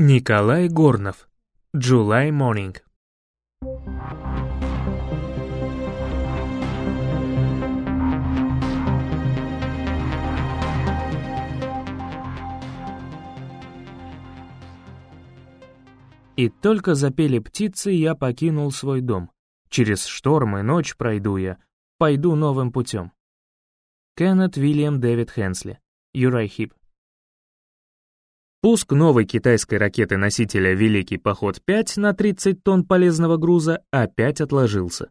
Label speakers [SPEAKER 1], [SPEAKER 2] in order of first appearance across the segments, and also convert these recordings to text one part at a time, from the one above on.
[SPEAKER 1] Николай Горнов. July Morning. И только запели птицы, я покинул свой дом. Через шторм и ночь пройду я, пойду новым путем. Кеннет Вильям Дэвид Хенсли. Юрай Хип. Пуск новой китайской ракеты-носителя «Великий поход-5» на 30 тонн полезного груза опять отложился.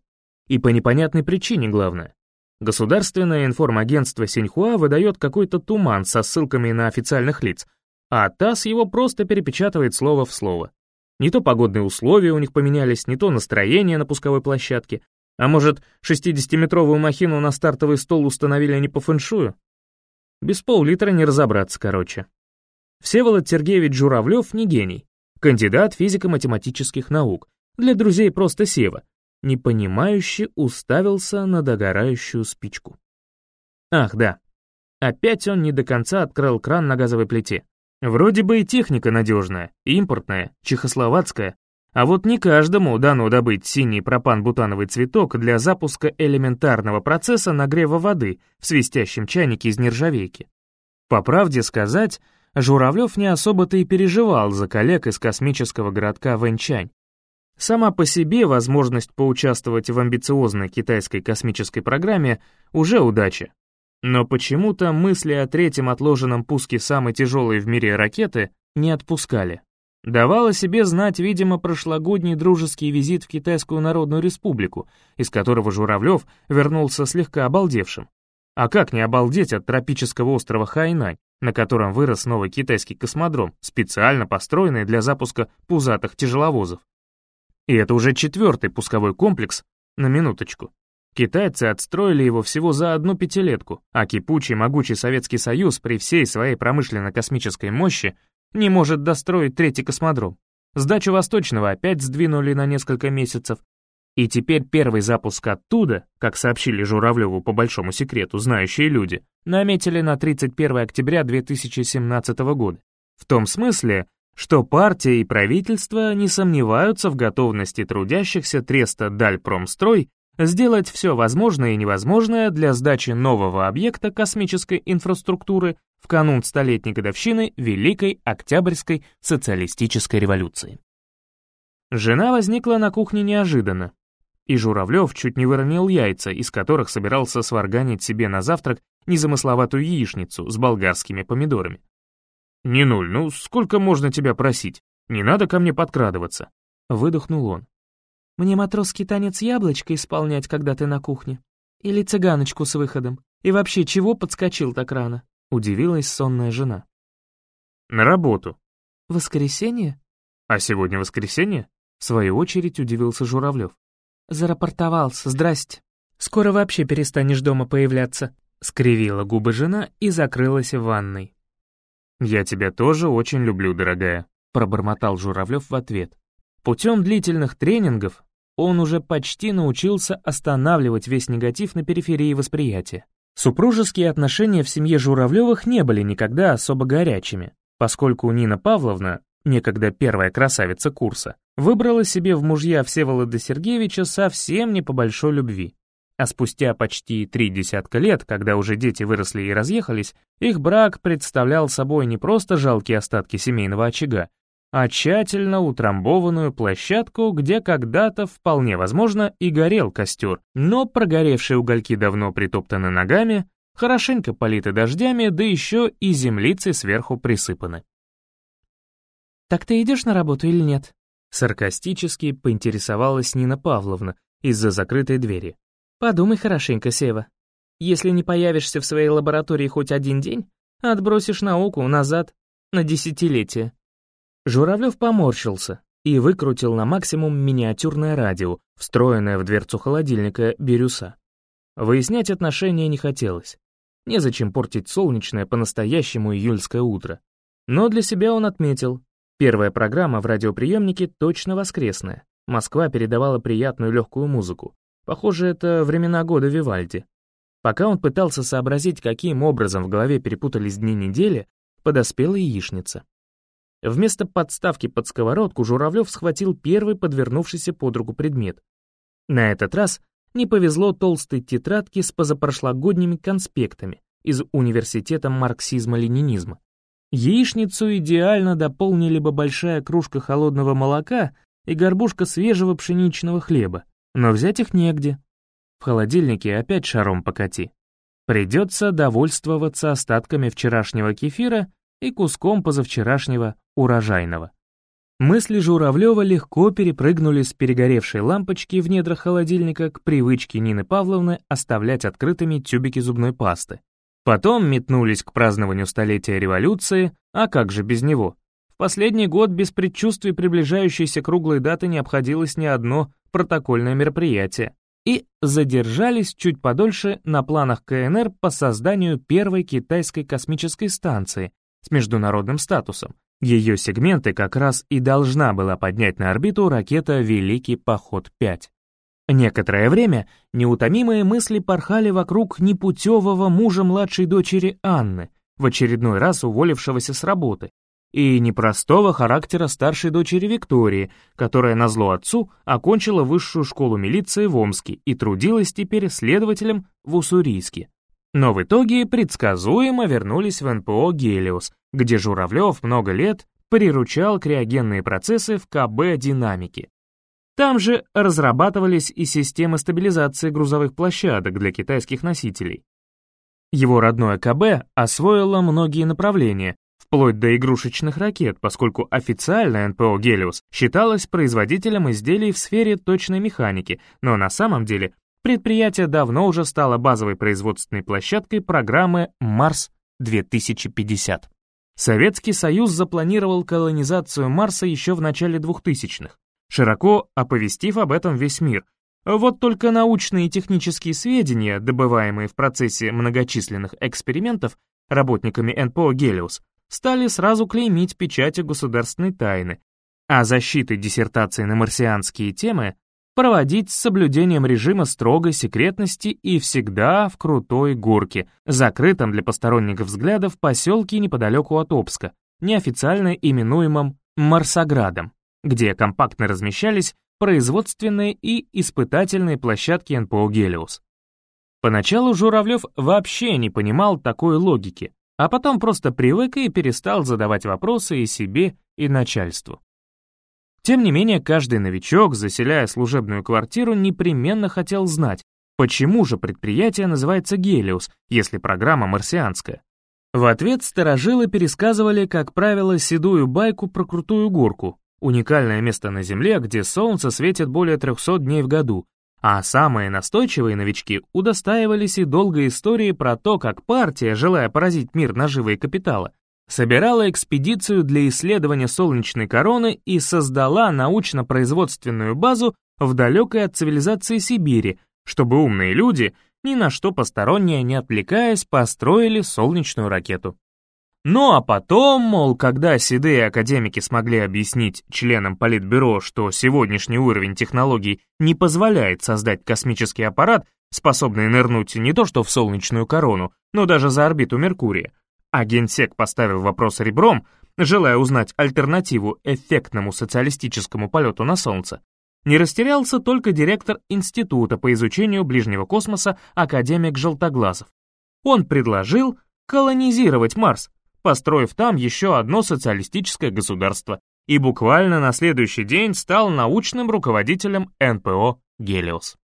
[SPEAKER 1] И по непонятной причине, главное. Государственное информагентство Синьхуа выдает какой-то туман со ссылками на официальных лиц, а ТАСС его просто перепечатывает слово в слово. Не то погодные условия у них поменялись, не то настроение на пусковой площадке, а может, 60-метровую махину на стартовый стол установили не по фэншую? Без пол-литра не разобраться, короче. Всеволод Сергеевич Журавлев не гений, кандидат физико-математических наук, для друзей просто Сева, непонимающе уставился на догорающую спичку. Ах, да, опять он не до конца открыл кран на газовой плите. Вроде бы и техника надежная, импортная, чехословацкая, а вот не каждому дано добыть синий пропан-бутановый цветок для запуска элементарного процесса нагрева воды в свистящем чайнике из нержавейки. По правде сказать, Журавлев не особо-то и переживал за коллег из космического городка Вэньчань. Сама по себе возможность поучаствовать в амбициозной китайской космической программе уже удача. Но почему-то мысли о третьем отложенном пуске самой тяжелой в мире ракеты не отпускали. Давала себе знать, видимо, прошлогодний дружеский визит в Китайскую Народную Республику, из которого Журавлев вернулся слегка обалдевшим. А как не обалдеть от тропического острова Хайнань, на котором вырос новый китайский космодром, специально построенный для запуска пузатых тяжеловозов. И это уже четвертый пусковой комплекс, на минуточку. Китайцы отстроили его всего за одну пятилетку, а кипучий могучий Советский Союз при всей своей промышленно-космической мощи не может достроить третий космодром. Сдачу Восточного опять сдвинули на несколько месяцев, и теперь первый запуск оттуда, как сообщили Журавлеву по большому секрету знающие люди, наметили на 31 октября 2017 года. В том смысле, что партия и правительство не сомневаются в готовности трудящихся Треста Дальпромстрой сделать все возможное и невозможное для сдачи нового объекта космической инфраструктуры в канун столетней годовщины Великой Октябрьской социалистической революции. Жена возникла на кухне неожиданно, и Журавлев чуть не выронил яйца, из которых собирался сварганить себе на завтрак незамысловатую яичницу с болгарскими помидорами. «Не нуль, ну сколько можно тебя просить? Не надо ко мне подкрадываться», — выдохнул он.
[SPEAKER 2] «Мне матросский танец яблочко исполнять, когда ты на кухне? Или цыганочку с выходом? И вообще, чего подскочил так рано?» — удивилась сонная жена.
[SPEAKER 1] «На работу».
[SPEAKER 2] «Воскресенье?»
[SPEAKER 1] «А сегодня воскресенье?» — в свою очередь удивился Журавлев.
[SPEAKER 2] «Зарапортовался, здрасте. Скоро вообще перестанешь дома появляться», — скривила губы жена и закрылась в ванной.
[SPEAKER 1] «Я тебя тоже очень люблю, дорогая», — пробормотал Журавлев в ответ. Путем длительных тренингов он уже почти научился останавливать весь негатив на периферии восприятия. Супружеские отношения в семье Журавлевых не были никогда особо горячими, поскольку Нина Павловна, некогда первая красавица курса, выбрала себе в мужья Всеволода Сергеевича совсем не по большой любви. А спустя почти три десятка лет, когда уже дети выросли и разъехались, их брак представлял собой не просто жалкие остатки семейного очага, а тщательно утрамбованную площадку, где когда-то, вполне возможно, и горел костер, но прогоревшие угольки давно притоптаны ногами, хорошенько политы дождями, да еще и землицы сверху присыпаны.
[SPEAKER 2] «Так ты идешь на работу или нет?»
[SPEAKER 1] Саркастически поинтересовалась Нина Павловна из-за закрытой двери.
[SPEAKER 2] «Подумай хорошенько, Сева. Если не появишься в своей лаборатории хоть один день, отбросишь науку назад на десятилетие».
[SPEAKER 1] Журавлев поморщился и выкрутил на максимум миниатюрное радио, встроенное в дверцу холодильника Бирюса. Выяснять отношения не хотелось. Незачем портить солнечное по-настоящему июльское утро. Но для себя он отметил, Первая программа в радиоприемнике точно воскресная. Москва передавала приятную легкую музыку. Похоже, это времена года Вивальди. Пока он пытался сообразить, каким образом в голове перепутались дни недели, подоспела яичница. Вместо подставки под сковородку Журавлев схватил первый подвернувшийся под руку предмет. На этот раз не повезло толстой тетрадке с позапрошлогодними конспектами из Университета марксизма-ленинизма. Яичницу идеально дополнили бы большая кружка холодного молока и горбушка свежего пшеничного хлеба, но взять их негде. В холодильнике опять шаром покати. Придется довольствоваться остатками вчерашнего кефира и куском позавчерашнего урожайного. Мысли Журавлева легко перепрыгнули с перегоревшей лампочки в недрах холодильника к привычке Нины Павловны оставлять открытыми тюбики зубной пасты. Потом метнулись к празднованию столетия революции, а как же без него? В последний год без предчувствий приближающейся круглой даты не обходилось ни одно протокольное мероприятие. И задержались чуть подольше на планах КНР по созданию первой китайской космической станции с международным статусом. Ее сегменты как раз и должна была поднять на орбиту ракета «Великий поход-5». Некоторое время неутомимые мысли порхали вокруг непутевого мужа младшей дочери Анны, в очередной раз уволившегося с работы, и непростого характера старшей дочери Виктории, которая назло отцу окончила высшую школу милиции в Омске и трудилась теперь следователем в Уссурийске. Но в итоге предсказуемо вернулись в НПО «Гелиос», где Журавлев много лет приручал криогенные процессы в КБ «Динамики», там же разрабатывались и системы стабилизации грузовых площадок для китайских носителей. Его родное КБ освоило многие направления, вплоть до игрушечных ракет, поскольку официально НПО «Гелиос» считалось производителем изделий в сфере точной механики, но на самом деле предприятие давно уже стало базовой производственной площадкой программы «Марс-2050». Советский Союз запланировал колонизацию Марса еще в начале 2000-х, широко оповестив об этом весь мир. Вот только научные и технические сведения, добываемые в процессе многочисленных экспериментов работниками НПО «Гелиос», стали сразу клеймить печатью государственной тайны, а защиты диссертации на марсианские темы проводить с соблюдением режима строгой секретности и всегда в крутой горке, закрытом для посторонних взглядов поселке неподалеку от Обска, неофициально именуемом Марсоградом где компактно размещались производственные и испытательные площадки НПО «Гелиос». Поначалу Журавлев вообще не понимал такой логики, а потом просто привык и перестал задавать вопросы и себе, и начальству. Тем не менее, каждый новичок, заселяя служебную квартиру, непременно хотел знать, почему же предприятие называется «Гелиос», если программа марсианская. В ответ сторожилы пересказывали, как правило, седую байку про крутую горку, Уникальное место на Земле, где солнце светит более 300 дней в году, а самые настойчивые новички удостаивались и долгой истории про то, как партия, желая поразить мир наживой капитала, собирала экспедицию для исследования солнечной короны и создала научно-производственную базу в далекой от цивилизации Сибири, чтобы умные люди, ни на что постороннее не отвлекаясь, построили солнечную ракету. Ну а потом, мол, когда седые академики смогли объяснить членам Политбюро, что сегодняшний уровень технологий не позволяет создать космический аппарат, способный нырнуть не то что в солнечную корону, но даже за орбиту Меркурия, а генсек поставил вопрос ребром, желая узнать альтернативу эффектному социалистическому полету на Солнце, не растерялся только директор Института по изучению ближнего космоса академик Желтоглазов. Он предложил колонизировать Марс, построив там еще одно социалистическое государство, и буквально на следующий день стал научным руководителем НПО «Гелиос».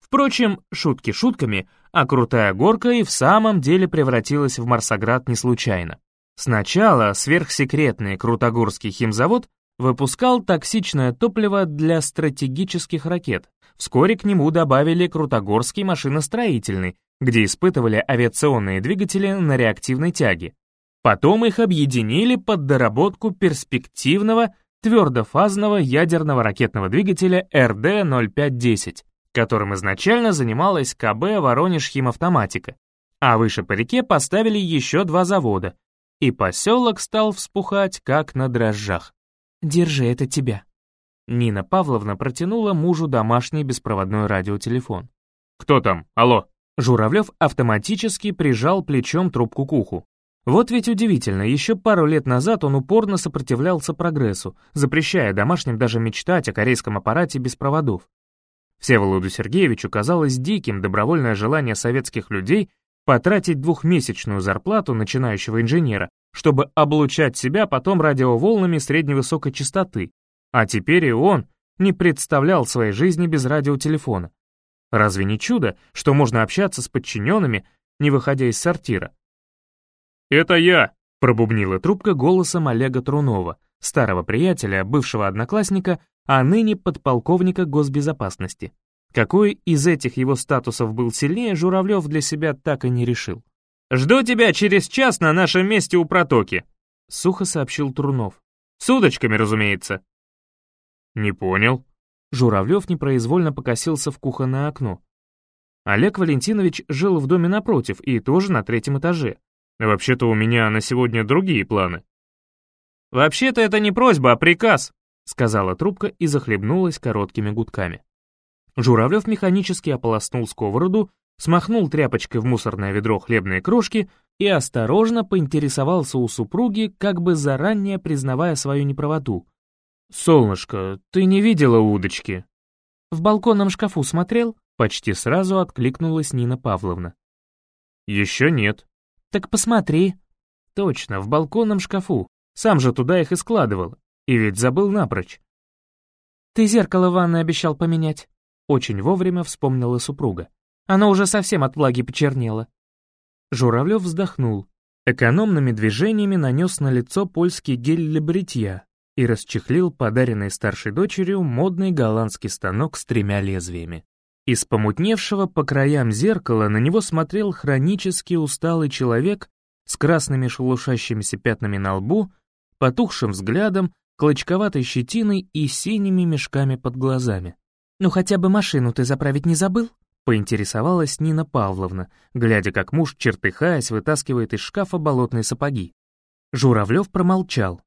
[SPEAKER 1] Впрочем, шутки шутками, а крутая горка и в самом деле превратилась в Марсоград не случайно. Сначала сверхсекретный Крутогорский химзавод выпускал токсичное топливо для стратегических ракет. Вскоре к нему добавили Крутогорский машиностроительный, где испытывали авиационные двигатели на реактивной тяге. Потом их объединили под доработку перспективного твердофазного ядерного ракетного двигателя РД-0510, которым изначально занималась КБ «Воронеж химавтоматика», а выше по реке поставили еще два завода, и поселок стал вспухать, как на дрожжах. «Держи, это тебя». Нина Павловна протянула мужу домашний беспроводной радиотелефон. «Кто там? Алло?» Журавлев автоматически прижал плечом трубку к уху. Вот ведь удивительно, еще пару лет назад он упорно сопротивлялся прогрессу, запрещая домашним даже мечтать о корейском аппарате без проводов. Всеволоду Сергеевичу казалось диким добровольное желание советских людей потратить двухмесячную зарплату начинающего инженера, чтобы облучать себя потом радиоволнами средневысокой частоты, а теперь и он не представлял своей жизни без радиотелефона. Разве не чудо, что можно общаться с подчиненными, не выходя из сортира? «Это я!» — пробубнила трубка голосом Олега Трунова, старого приятеля, бывшего одноклассника, а ныне подполковника госбезопасности. Какой из этих его статусов был сильнее, Журавлев для себя так и не решил. «Жду тебя через час на нашем месте у протоки», — сухо сообщил Трунов. «С удочками, разумеется». «Не понял». Журавлев непроизвольно покосился в кухонное окно. Олег Валентинович жил в доме напротив и тоже на третьем этаже. Вообще-то у меня на сегодня другие планы. «Вообще-то это не просьба, а приказ», — сказала трубка и захлебнулась короткими гудками. Журавлев механически ополоснул сковороду, смахнул тряпочкой в мусорное ведро хлебные крошки и осторожно поинтересовался у супруги, как бы заранее признавая свою неправоту. «Солнышко, ты не видела удочки?» «В балконном шкафу смотрел?» Почти сразу откликнулась Нина Павловна. «Еще нет». «Так посмотри». «Точно, в балконном шкафу. Сам же туда их и складывал. И ведь забыл напрочь». «Ты зеркало в ванной обещал поменять». Очень вовремя вспомнила супруга. Оно уже совсем от влаги почернело. Журавлев вздохнул. Экономными движениями нанес на лицо польский гель для бритья и расчехлил подаренный старшей дочерью модный голландский станок с тремя лезвиями. Из помутневшего по краям зеркала на него смотрел хронически усталый человек с красными шелушащимися пятнами на лбу, потухшим взглядом, клочковатой щетиной и синими мешками под глазами. «Ну хотя бы машину ты заправить не забыл?» — поинтересовалась Нина Павловна, глядя, как муж, чертыхаясь, вытаскивает из шкафа болотные сапоги. Журавлев промолчал.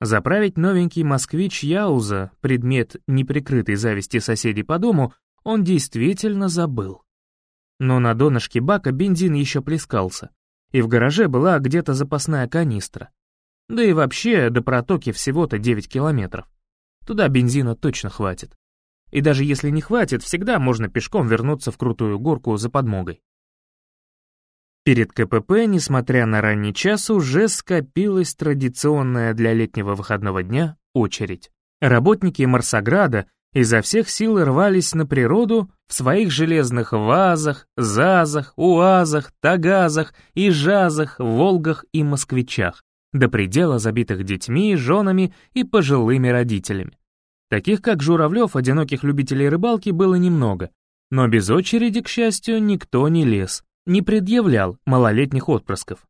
[SPEAKER 1] Заправить новенький москвич Яуза, предмет неприкрытой зависти соседей по дому, он действительно забыл. Но на донышке бака бензин еще плескался, и в гараже была где-то запасная канистра. Да и вообще до протоки всего-то 9 километров. Туда бензина точно хватит. И даже если не хватит, всегда можно пешком вернуться в крутую горку за подмогой. Перед КПП, несмотря на ранний час, уже скопилась традиционная для летнего выходного дня очередь. Работники Марсограда изо всех сил рвались на природу в своих железных вазах, зазах, уазах, тагазах, ижазах, волгах и москвичах, до предела забитых детьми, женами и пожилыми родителями. Таких, как Журавлев, одиноких любителей рыбалки было немного, но без очереди, к счастью, никто не лез, не предъявлял малолетних отпрысков.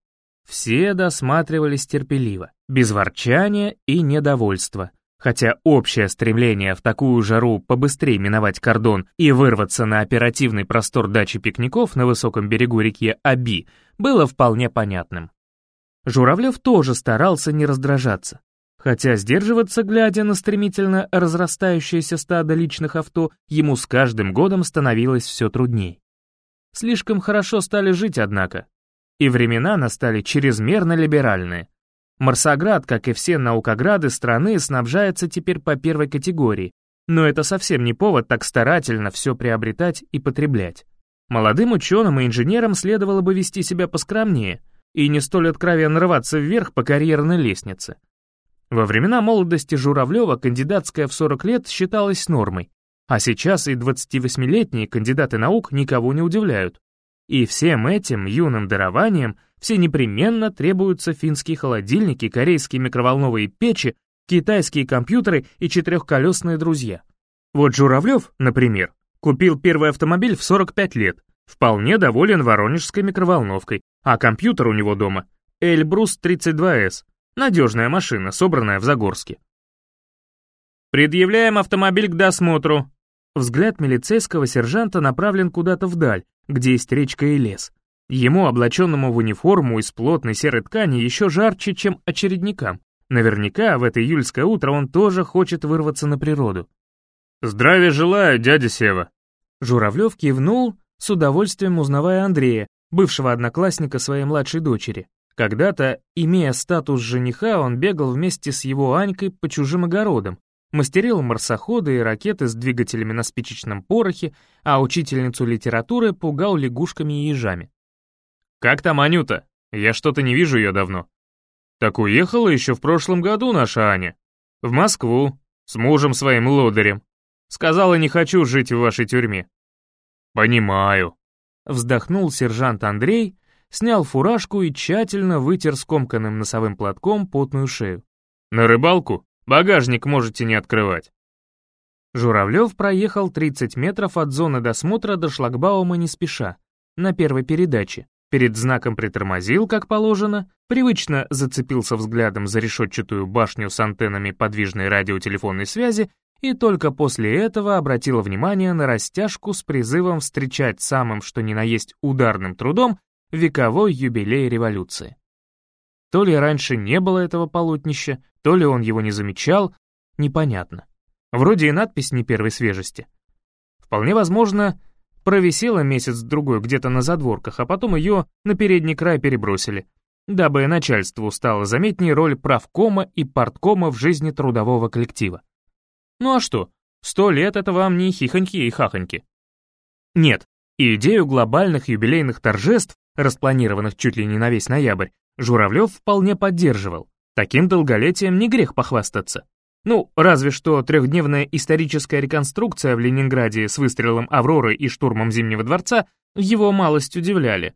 [SPEAKER 1] Все досматривались терпеливо, без ворчания и недовольства, хотя общее стремление в такую жару побыстрее миновать кордон и вырваться на оперативный простор дачи пикников на высоком берегу реки Аби было вполне понятным. Журавлев тоже старался не раздражаться, Хотя сдерживаться, глядя на стремительно разрастающееся стадо личных авто, ему с каждым годом становилось все трудней. Слишком хорошо стали жить, однако. И времена настали чрезмерно либеральные. Марсоград, как и все наукограды страны, снабжается теперь по первой категории, но это совсем не повод так старательно все приобретать и потреблять. Молодым ученым и инженерам следовало бы вести себя поскромнее и не столь откровенно рваться вверх по карьерной лестнице. Во времена молодости Журавлева кандидатская в 40 лет считалась нормой, а сейчас и 28-летние кандидаты наук никого не удивляют. И всем этим юным дарованием все непременно требуются финские холодильники, корейские микроволновые печи, китайские компьютеры и четырехколесные друзья. Вот Журавлев, например, купил первый автомобиль в 45 лет, вполне доволен воронежской микроволновкой, а компьютер у него дома — Эльбрус 32С, Надежная машина, собранная в Загорске. «Предъявляем автомобиль к досмотру». Взгляд милицейского сержанта направлен куда-то вдаль, где есть речка и лес. Ему, облаченному в униформу из плотной серой ткани, еще жарче, чем очередникам. Наверняка в это июльское утро он тоже хочет вырваться на природу. «Здравия желаю, дядя Сева!» Журавлев кивнул, с удовольствием узнавая Андрея, бывшего одноклассника своей младшей дочери Когда-то, имея статус жениха, он бегал вместе с его Анькой по чужим огородам, мастерил марсоходы и ракеты с двигателями на спичечном порохе, а учительницу литературы пугал лягушками и ежами. «Как там Анюта? Я что-то не вижу ее давно». «Так уехала еще в прошлом году наша Аня. В Москву, с мужем своим лодырем. Сказала, не хочу жить в вашей тюрьме». «Понимаю», — вздохнул сержант Андрей, снял фуражку и тщательно вытер скомканным носовым платком потную шею. «На рыбалку? Багажник можете не открывать».
[SPEAKER 2] Журавлев проехал 30 метров от зоны досмотра до шлагбаума не спеша, на первой передаче. Перед знаком притормозил, как положено, привычно зацепился взглядом за решетчатую башню с антеннами подвижной радиотелефонной связи и только после этого обратила внимание на растяжку с призывом встречать самым что ни на есть ударным трудом вековой юбилей революции. То ли раньше не было этого полотнища, то ли он его не замечал, непонятно. Вроде и надпись не первой свежести. Вполне возможно, провисела месяц-другой где-то на задворках, а потом ее на передний край перебросили, дабы начальству стало заметнее роль правкома и парткома в жизни трудового коллектива. Ну а что, сто лет это вам не хихоньки и хахоньки. Нет, идею глобальных юбилейных торжеств, распланированных чуть ли не на весь ноябрь, Журавлев вполне поддерживал. Таким долголетием не грех похвастаться. Ну, разве что трехдневная историческая реконструкция в Ленинграде с выстрелом «Авроры» и штурмом Зимнего дворца его малость удивляли.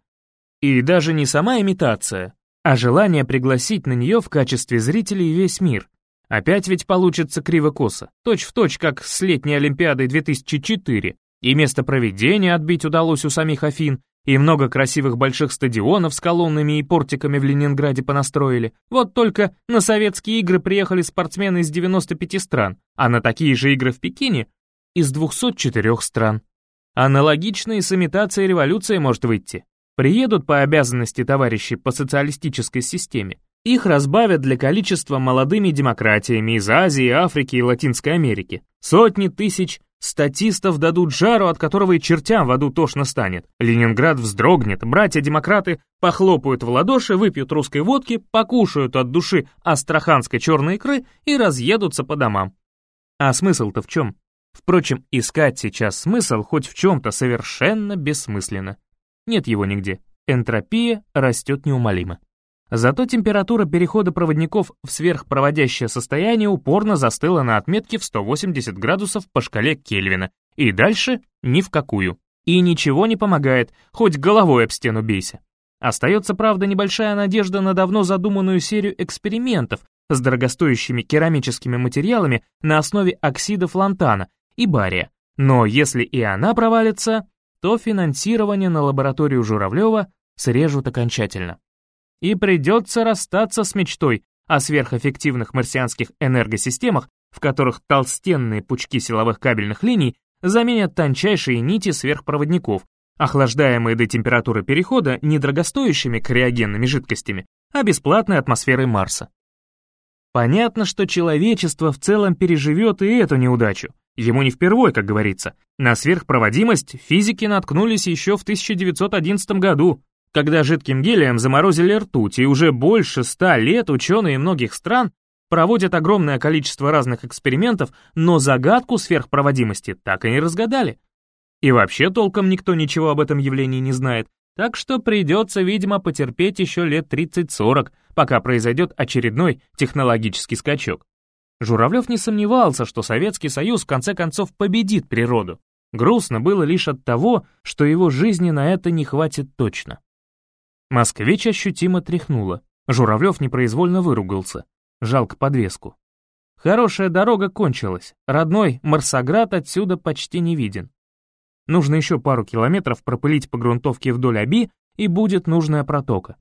[SPEAKER 2] И даже не сама имитация, а желание пригласить на нее в качестве зрителей весь мир. Опять ведь получится криво-косо, точь-в-точь, как с летней Олимпиадой 2004, и место проведения отбить удалось у самих Афин, и много красивых больших стадионов с колоннами и портиками в Ленинграде понастроили. Вот только на советские игры приехали спортсмены из 95 стран, а на такие же игры в Пекине — из 204 стран. Аналогично и с имитацией революции может выйти. Приедут по обязанности товарищи по социалистической системе. Их разбавят для количества молодыми демократиями из Азии, Африки и Латинской Америки. Сотни тысяч Статистов дадут жару, от которого и чертям в аду тошно станет. Ленинград вздрогнет, братья-демократы похлопают в ладоши, выпьют русской водки, покушают от души астраханской черной икры и разъедутся по домам. А смысл-то в чем? Впрочем, искать сейчас смысл хоть в чем-то совершенно бессмысленно. Нет его нигде. Энтропия растет неумолимо. Зато температура перехода проводников в сверхпроводящее состояние упорно застыла на отметке в 180 градусов по шкале Кельвина, и дальше ни в какую. И ничего не помогает, хоть головой об стену бейся. Остается, правда, небольшая надежда на давно задуманную серию экспериментов с дорогостоящими керамическими материалами на основе оксидов лантана и бария. Но если и она провалится, то финансирование на лабораторию Журавлева срежут окончательно и придется расстаться с мечтой о сверхэффективных марсианских энергосистемах, в которых толстенные пучки силовых кабельных линий заменят тончайшие нити сверхпроводников, охлаждаемые до температуры перехода не дорогостоящими криогенными жидкостями, а бесплатной атмосферой Марса. Понятно, что человечество в целом переживет и эту неудачу. Ему не впервой, как говорится. На сверхпроводимость физики наткнулись еще в 1911 году, когда жидким гелием заморозили ртуть, и уже больше ста лет ученые многих стран проводят огромное количество разных экспериментов, но загадку сверхпроводимости так и не разгадали. И вообще толком никто ничего об этом явлении не знает, так что придется, видимо, потерпеть еще лет 30-40, пока произойдет очередной технологический скачок. Журавлев не сомневался, что Советский Союз в конце концов победит природу. Грустно было лишь от того, что его жизни на это не хватит точно. Москвич ощутимо тряхнуло. Журавлев непроизвольно выругался. Жалко подвеску. Хорошая дорога кончилась. Родной Марсоград отсюда почти не виден. Нужно еще пару километров пропылить по грунтовке вдоль Оби, и будет нужная протока.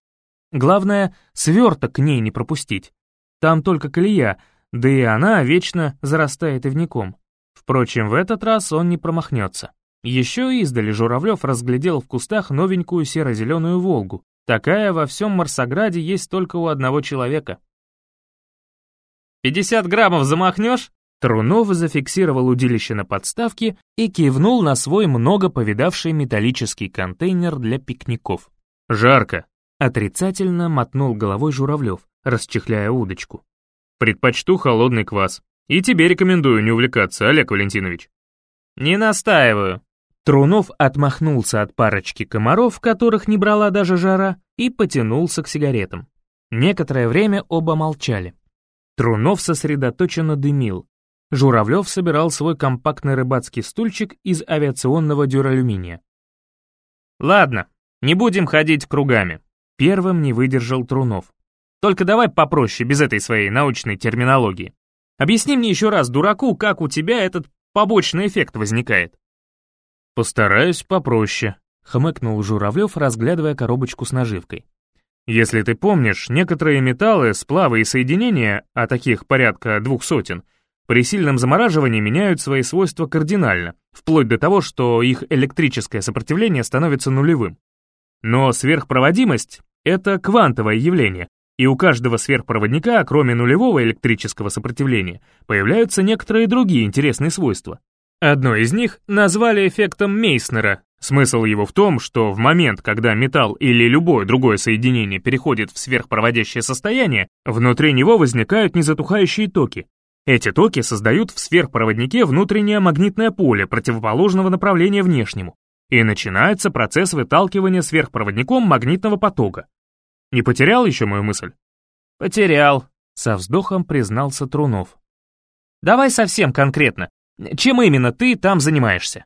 [SPEAKER 2] Главное, сверток к ней не пропустить. Там только колея, да и она вечно зарастает ивником. Впрочем, в этот раз он не промахнется. Еще издали Журавлев разглядел в кустах новенькую серо-зеленую «Волгу», Такая во всем Марсограде есть только у одного человека. «Пятьдесят граммов замахнешь?» Трунов зафиксировал удилище на подставке и кивнул на свой много повидавший металлический контейнер для пикников.
[SPEAKER 1] «Жарко», —
[SPEAKER 2] Отрицательно мотнул головой Журавлев, расчехляя удочку.
[SPEAKER 1] «Предпочту холодный квас. И тебе рекомендую не увлекаться, Олег Валентинович».
[SPEAKER 2] «Не настаиваю». Трунов отмахнулся от парочки комаров, которых не брала даже жара, и потянулся к сигаретам. Некоторое время оба молчали. Трунов сосредоточенно дымил. Журавлев собирал свой компактный рыбацкий стульчик из авиационного дюралюминия. «Ладно, не будем ходить кругами», — первым не выдержал Трунов. «Только давай попроще, без этой своей научной терминологии. Объясни мне еще раз, дураку, как у тебя этот побочный эффект возникает».
[SPEAKER 1] «Постараюсь попроще», — хмыкнул Журавлев, разглядывая коробочку с наживкой. Если ты помнишь, некоторые металлы, сплавы и соединения, а таких порядка двух сотен, при сильном замораживании меняют свои свойства кардинально, вплоть до того, что их электрическое сопротивление становится нулевым. Но сверхпроводимость — это квантовое явление, и у каждого сверхпроводника, кроме нулевого электрического сопротивления, появляются некоторые другие интересные свойства. Одно из них назвали эффектом Мейснера, Смысл его в том, что в момент, когда металл или любое другое соединение переходит в сверхпроводящее состояние, внутри него возникают незатухающие токи. Эти токи создают в сверхпроводнике внутреннее магнитное поле противоположного направления внешнему, и начинается процесс выталкивания сверхпроводником магнитного потока. Не потерял еще мою мысль?
[SPEAKER 2] Потерял, со вздохом признался Трунов. Давай совсем конкретно. Чем именно ты там занимаешься?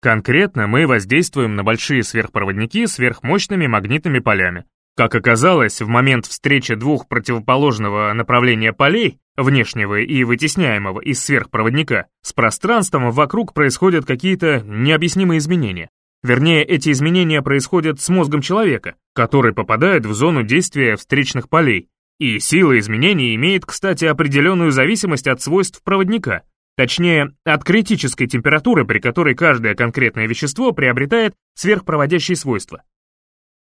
[SPEAKER 1] Конкретно мы воздействуем на большие сверхпроводники сверхмощными магнитными полями. Как оказалось, в момент встречи двух противоположного направления полей, внешнего и вытесняемого из сверхпроводника, с пространством вокруг происходят какие-то необъяснимые изменения. Вернее, эти изменения происходят с мозгом человека, который попадает в зону действия встречных полей. И сила изменений имеет, кстати, определенную зависимость от свойств проводника, Точнее, от критической температуры, при которой каждое конкретное вещество приобретает сверхпроводящие свойства.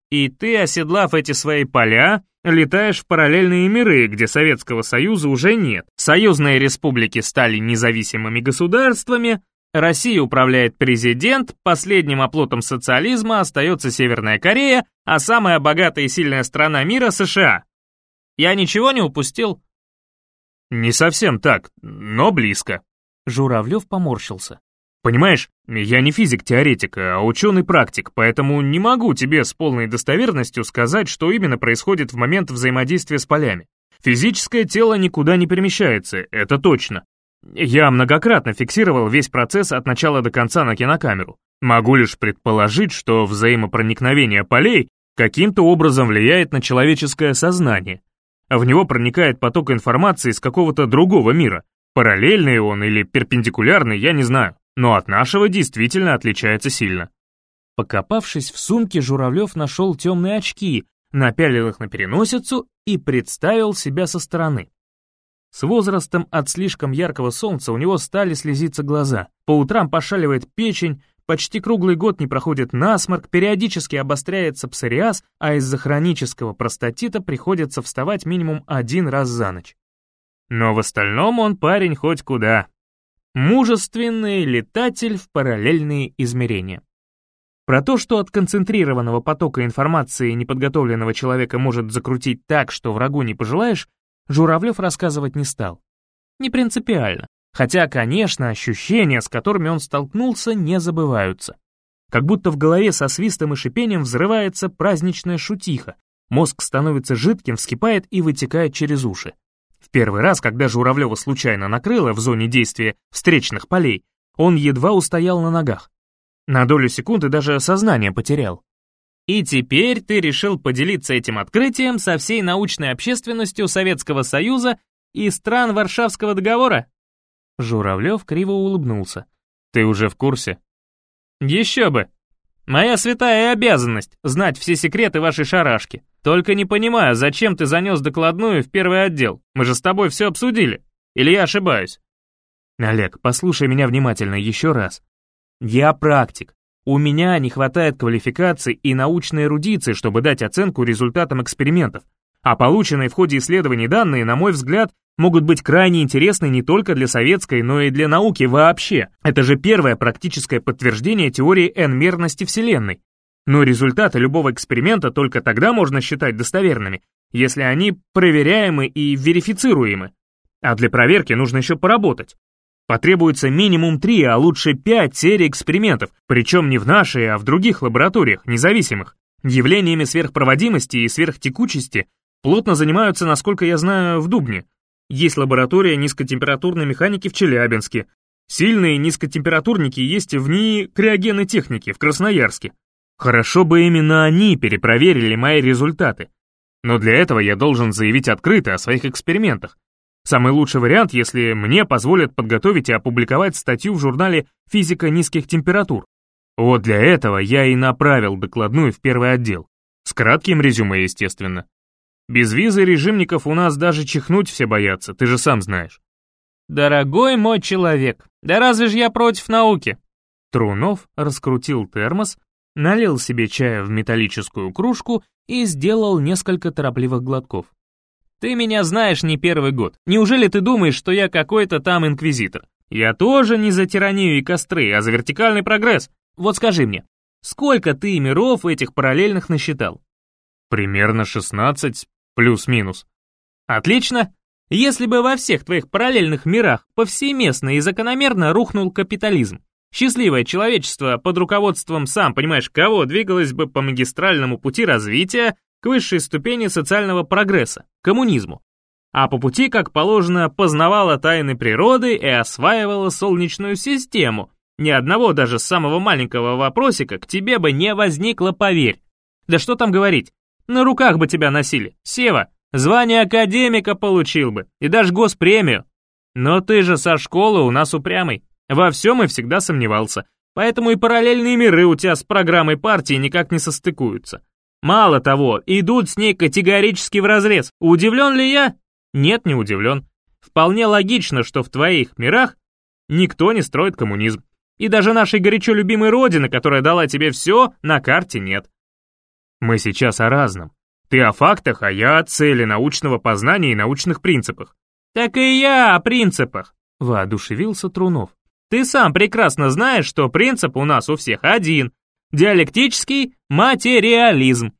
[SPEAKER 1] И ты, оседлав эти свои поля, летаешь в параллельные миры, где Советского Союза уже нет. Союзные республики стали независимыми государствами, Россию управляет президент, последним оплотом социализма остается Северная Корея, а самая богатая и сильная страна мира — США. Я ничего не упустил? Не совсем так, но близко.
[SPEAKER 2] Журавлев поморщился.
[SPEAKER 1] «Понимаешь, я не физик-теоретик, а ученый-практик, поэтому не могу тебе с полной достоверностью сказать, что именно происходит в момент взаимодействия с полями. Физическое тело никуда не перемещается, это точно. Я многократно фиксировал весь процесс от начала до конца на кинокамеру. Могу лишь предположить, что взаимопроникновение полей каким-то образом влияет на человеческое сознание. В него проникает поток информации из какого-то другого мира, Параллельный он или перпендикулярный, я не знаю, но от нашего действительно отличается сильно.
[SPEAKER 2] Покопавшись в сумке, Журавлев нашел темные очки, напялил их на переносицу и представил себя со стороны. С возрастом от слишком яркого солнца у него стали слезиться глаза, по утрам пошаливает печень, почти круглый год не проходит насморк, периодически обостряется псориаз, а из-за хронического простатита приходится вставать минимум один раз за ночь. Но в остальном он парень хоть куда. Мужественный летатель в параллельные измерения. Про то, что от концентрированного потока информации неподготовленного человека может закрутить так, что врагу не пожелаешь, Журавлев рассказывать не стал. Не принципиально. Хотя, конечно, ощущения, с которыми он столкнулся, не забываются. Как будто в голове со свистом и шипением взрывается праздничная шутиха, мозг становится жидким, вскипает и вытекает через уши. Первый раз, когда Журавлева случайно накрыло в зоне действия встречных полей, он едва устоял на ногах. На долю секунды даже сознание потерял. И теперь ты решил поделиться этим открытием со всей научной общественностью Советского Союза и стран Варшавского договора? Журавлев криво улыбнулся. Ты уже в курсе? Еще бы! Моя святая обязанность — знать все секреты вашей шарашки. Только не понимаю, зачем ты занес докладную в первый отдел? Мы же с тобой все обсудили. Или я ошибаюсь? Олег, послушай меня внимательно еще раз. Я практик. У меня не хватает квалификации и научной эрудиции, чтобы дать оценку результатам экспериментов. А полученные в ходе исследований данные, на мой взгляд, могут быть крайне интересны не только для советской, но и для науки вообще. Это же первое практическое подтверждение теории n-мерности Вселенной.
[SPEAKER 1] Но результаты любого эксперимента только тогда можно считать достоверными, если они проверяемы и верифицируемы. А для проверки нужно еще поработать. Потребуется минимум три, а лучше пять серий экспериментов, причем не в нашей, а в других лабораториях, независимых. Явлениями сверхпроводимости и сверхтекучести плотно занимаются, насколько я знаю, в Дубне. Есть лаборатория низкотемпературной механики в Челябинске. Сильные низкотемпературники есть в НИИ криогенной техники в Красноярске. Хорошо бы именно они перепроверили мои результаты. Но для этого я должен заявить открыто о своих экспериментах. Самый лучший вариант, если мне позволят подготовить и опубликовать статью в журнале «Физика низких температур». Вот для этого я и направил докладную в первый отдел. С кратким резюме, естественно. Без визы режимников у нас даже чихнуть все боятся, ты же сам знаешь.
[SPEAKER 2] Дорогой мой человек, да разве ж я против науки?
[SPEAKER 1] Трунов раскрутил термос, налил себе чая в металлическую кружку и сделал несколько торопливых глотков.
[SPEAKER 2] Ты меня знаешь не первый год. Неужели ты думаешь, что я какой-то там инквизитор? Я тоже не за тиранию и костры, а за вертикальный прогресс. Вот скажи мне, сколько ты миров этих параллельных насчитал?
[SPEAKER 1] Примерно 16, плюс-минус.
[SPEAKER 2] Отлично. Если бы во всех твоих параллельных мирах повсеместно и закономерно рухнул капитализм, счастливое человечество под руководством, сам понимаешь, кого, двигалось бы по магистральному пути развития к высшей ступени социального прогресса, коммунизму, а по пути, как положено, познавало тайны природы и осваивало солнечную систему, ни одного даже самого маленького вопросика к тебе бы не возникло, поверь. Да что там говорить, на руках бы тебя носили, Сева, звание академика получил бы, и даже госпремию. Но ты же со школы у нас упрямый, во всем и всегда сомневался, поэтому и параллельные миры у тебя с программой партии никак не состыкуются. Мало того, идут с ней категорически вразрез. Удивлен ли я? Нет, не удивлен. Вполне логично, что в твоих мирах никто не строит коммунизм. И даже нашей горячо любимой родины, которая дала тебе все, на карте нет.
[SPEAKER 1] Мы сейчас о разном. Ты о фактах, а я о цели научного познания и научных принципах.
[SPEAKER 2] Так и я о принципах, воодушевился Трунов. Ты сам прекрасно знаешь, что принцип у нас у всех один. Диалектический материализм.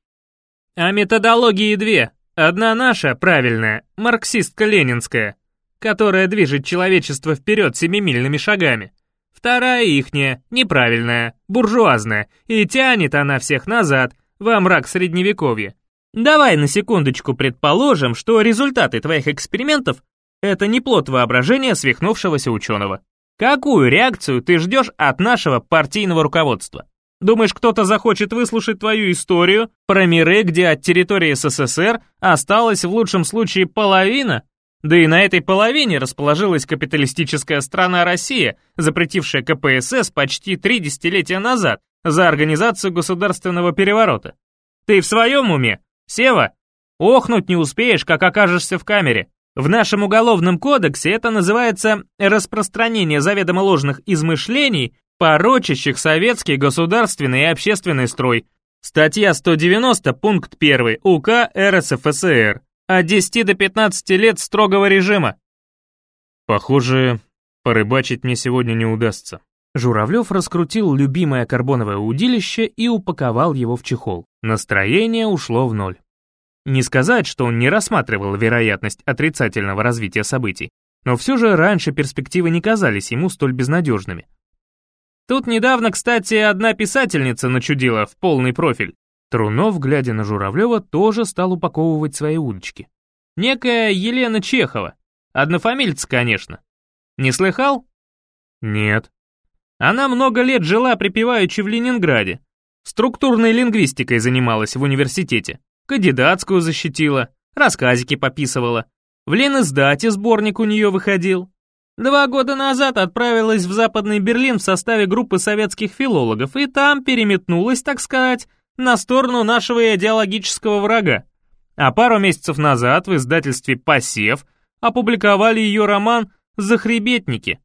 [SPEAKER 2] А методологии две. Одна наша, правильная, марксистско-ленинская, которая движет человечество вперед семимильными шагами. Вторая ихняя, неправильная, буржуазная, и тянет она всех назад, во мрак средневековья. Давай на секундочку предположим, что результаты твоих экспериментов — это не плод воображения свихнувшегося ученого. Какую реакцию ты ждешь от нашего партийного руководства? Думаешь, кто-то захочет выслушать твою историю про миры, где от территории СССР осталась в лучшем случае половина, да и на этой половине расположилась капиталистическая страна Россия, запретившая КПСС почти три десятилетия назад за организацию государственного переворота. Ты в своем уме, Сева? Охнуть не успеешь, как окажешься в камере. В нашем уголовном кодексе это называется распространение заведомо ложных измышлений, порочащих советский государственный и общественный строй. Статья 190, пункт 1 УК РСФСР от 10 до 15 лет строгого режима.
[SPEAKER 1] Похоже, порыбачить мне сегодня не удастся.
[SPEAKER 2] Журавлев раскрутил любимое карбоновое удилище и упаковал его в чехол. Настроение ушло в ноль. Не сказать, что он не рассматривал вероятность отрицательного развития событий, но все же раньше перспективы не казались ему столь безнадежными. Тут недавно, кстати, одна писательница начудила в полный профиль. Трунов, глядя на Журавлева, тоже стал упаковывать свои удочки. Некая Елена Чехова. Однофамильца, конечно. Не слыхал?
[SPEAKER 1] Нет.
[SPEAKER 2] Она много лет жила припеваючи в Ленинграде. Структурной лингвистикой занималась в университете. Кандидатскую защитила, рассказики пописывала. В Лениздате сборник у нее выходил. Два года назад отправилась в Западный Берлин в составе группы советских филологов и там переметнулась, так сказать, на сторону нашего идеологического врага. А пару месяцев назад в издательстве «Посев» опубликовали ее роман «Захребетники».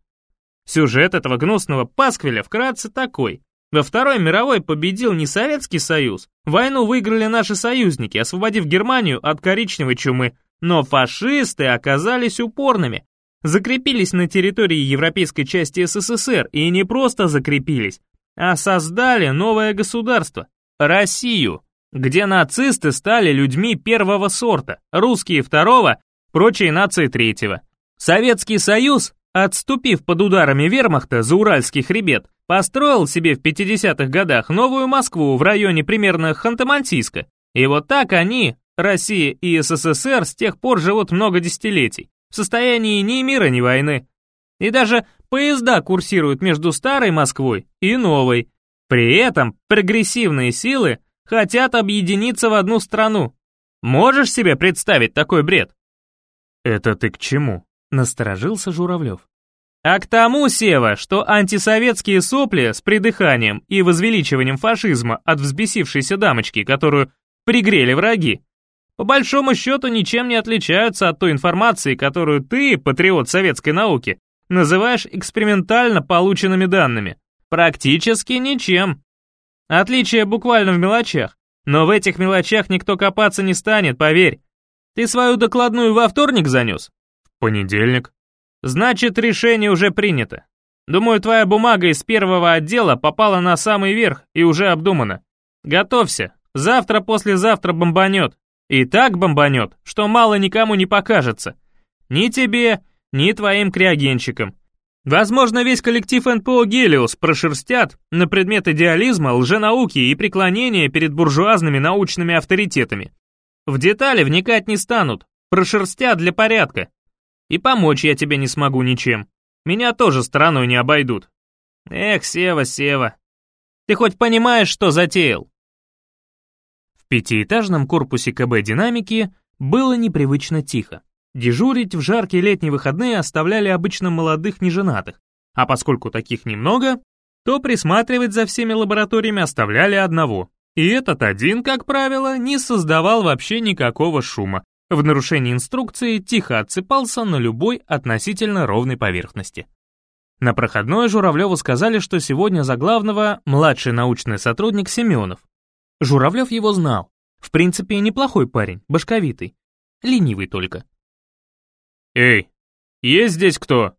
[SPEAKER 2] Сюжет этого гнусного пасквиля вкратце такой. Во Второй мировой победил не Советский Союз, войну выиграли наши союзники, освободив Германию от коричневой чумы, но фашисты оказались упорными, закрепились на территории европейской части СССР и не просто закрепились, а создали новое государство.
[SPEAKER 1] Россию, где нацисты стали людьми первого сорта, русские второго, прочие нации третьего. Советский Союз, отступив под ударами вермахта за Уральский хребет, построил себе в 50-х годах новую Москву в районе примерно Ханты-Мансийска. И вот так они, Россия и СССР, с тех пор живут много десятилетий, в состоянии ни мира, ни войны. И даже поезда курсируют между старой Москвой и новой. При этом прогрессивные силы хотят объединиться в одну страну. Можешь себе представить такой бред?
[SPEAKER 2] «Это ты к чему?» — насторожился Журавлев.
[SPEAKER 1] А к тому, Сева, что антисоветские сопли с придыханием и возвеличиванием фашизма от взбесившейся дамочки, которую пригрели враги, по большому счету ничем не отличаются от той информации, которую ты, патриот советской науки, называешь экспериментально полученными данными. Практически ничем. Отличие буквально в мелочах. Но в этих мелочах никто копаться не станет, поверь. Ты свою докладную во вторник занес?
[SPEAKER 2] Понедельник.
[SPEAKER 1] Значит, решение уже принято. Думаю, твоя бумага из первого отдела попала на самый верх и уже обдумана. Готовься. Завтра-послезавтра бомбанет. И так бомбанет, что мало никому не покажется. Ни тебе, ни твоим криогенщикам. Возможно, весь коллектив НПО «Гелиос» прошерстят на предмет идеализма, лженауки и преклонения перед буржуазными научными авторитетами. В детали вникать не станут, прошерстят для порядка. И помочь я тебе не смогу ничем. Меня тоже стороной не обойдут. Эх, Сева, Сева. Ты хоть понимаешь, что затеял?
[SPEAKER 2] пятиэтажном корпусе КБ «Динамики» было непривычно тихо. Дежурить в жаркие летние выходные оставляли обычно молодых неженатых, а поскольку таких немного, то присматривать за всеми лабораториями оставляли одного. И этот один, как правило, не создавал вообще никакого шума. В нарушении инструкции тихо отсыпался на любой относительно ровной поверхности. На проходной Журавлеву сказали, что сегодня за главного младший научный сотрудник Семенов, Журавлев его знал. В принципе, неплохой парень, башковитый. Ленивый только.
[SPEAKER 1] «Эй, есть здесь кто?»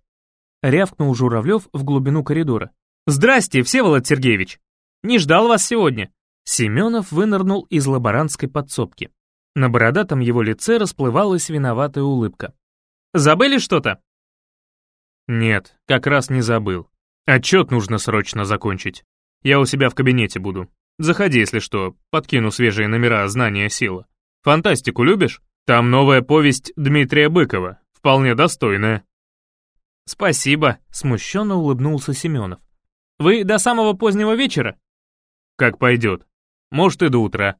[SPEAKER 2] Рявкнул Журавлев в глубину коридора.
[SPEAKER 1] «Здрасте, Всеволод Сергеевич! Не ждал вас сегодня!»
[SPEAKER 2] Семенов вынырнул из лаборантской подсобки. На бородатом его лице расплывалась виноватая улыбка.
[SPEAKER 1] «Забыли что-то?»
[SPEAKER 2] «Нет, как раз не забыл. Отчет нужно срочно закончить. Я у себя в кабинете буду. Заходи, если что, подкину свежие номера «Знания сила». Фантастику любишь? Там новая повесть Дмитрия Быкова, вполне достойная».
[SPEAKER 1] «Спасибо», — смущенно улыбнулся Семенов. «Вы до самого позднего вечера?»
[SPEAKER 2] «Как пойдет. Может, и до утра».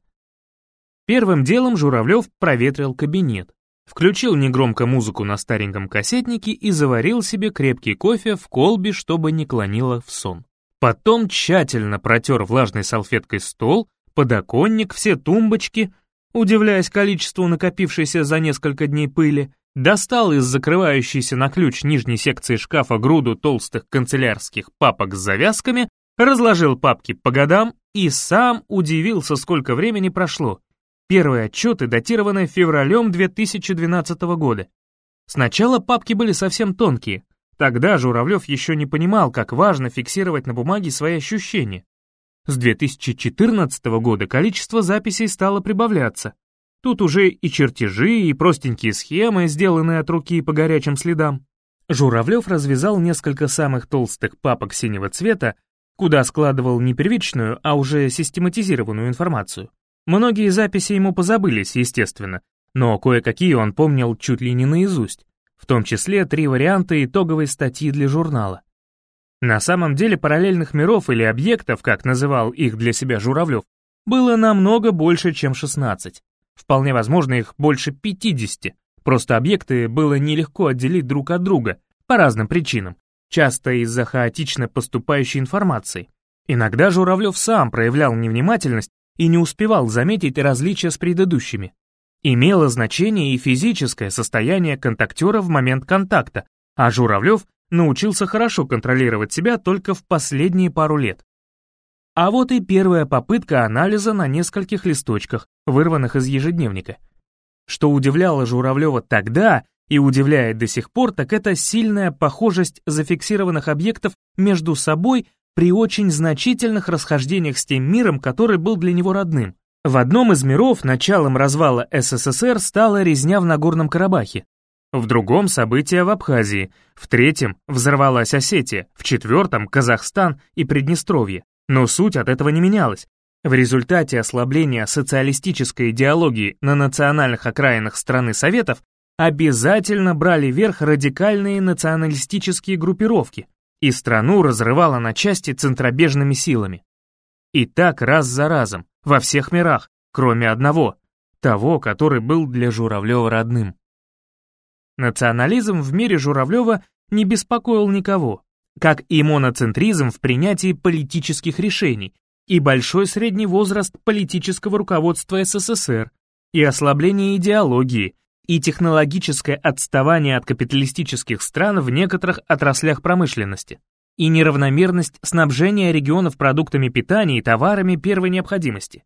[SPEAKER 2] Первым делом Журавлев проветрил кабинет, включил негромко музыку на стареньком кассетнике и заварил себе крепкий кофе в колбе, чтобы не клонило в сон. Потом тщательно протер влажной салфеткой стол, подоконник, все тумбочки, удивляясь количеству накопившейся за несколько дней пыли, достал из закрывающейся на ключ нижней секции шкафа груду толстых канцелярских папок с завязками, разложил папки по годам и сам удивился, сколько времени прошло. Первые отчеты датированы февралем 2012 года. Сначала папки были совсем тонкие, Тогда Журавлев еще не понимал, как важно фиксировать на бумаге свои ощущения. С 2014 года количество записей стало прибавляться. Тут уже и чертежи, и простенькие схемы, сделанные от руки по горячим следам. Журавлев развязал несколько самых толстых папок синего цвета, куда складывал не первичную, а уже систематизированную информацию. Многие записи ему позабылись, естественно, но кое-какие он помнил чуть ли не наизусть в том числе три варианта итоговой статьи для журнала. На самом деле параллельных миров или объектов, как называл их для себя Журавлев, было намного больше, чем 16. Вполне возможно, их больше 50. Просто объекты было нелегко отделить друг от друга, по разным причинам, часто из-за хаотично поступающей информации. Иногда Журавлев сам проявлял невнимательность и не успевал заметить различия с предыдущими. Имело значение и физическое состояние контактера в момент контакта, а Журавлев научился хорошо контролировать себя только в последние пару лет. А вот и первая попытка анализа на нескольких листочках, вырванных из ежедневника. Что удивляло Журавлева тогда и удивляет до сих пор, так это сильная похожесть зафиксированных объектов между собой при очень значительных расхождениях с тем миром, который был для него родным. В одном из миров началом развала СССР стала резня в Нагорном Карабахе, в другом — события в Абхазии, в третьем — взорвалась Осетия, в четвертом — Казахстан и Приднестровье. Но суть от этого не менялась. В результате ослабления социалистической идеологии на национальных окраинах страны Советов обязательно брали верх радикальные националистические группировки, и страну разрывало на части центробежными силами. И так раз за разом, во всех мирах, кроме одного, того, который был для Журавлева родным. Национализм в мире Журавлева не беспокоил никого, как и моноцентризм в принятии политических решений, и большой средний возраст политического руководства СССР, и ослабление идеологии, и технологическое отставание от капиталистических стран в некоторых отраслях промышленности, и неравномерность снабжения регионов продуктами питания и товарами первой необходимости.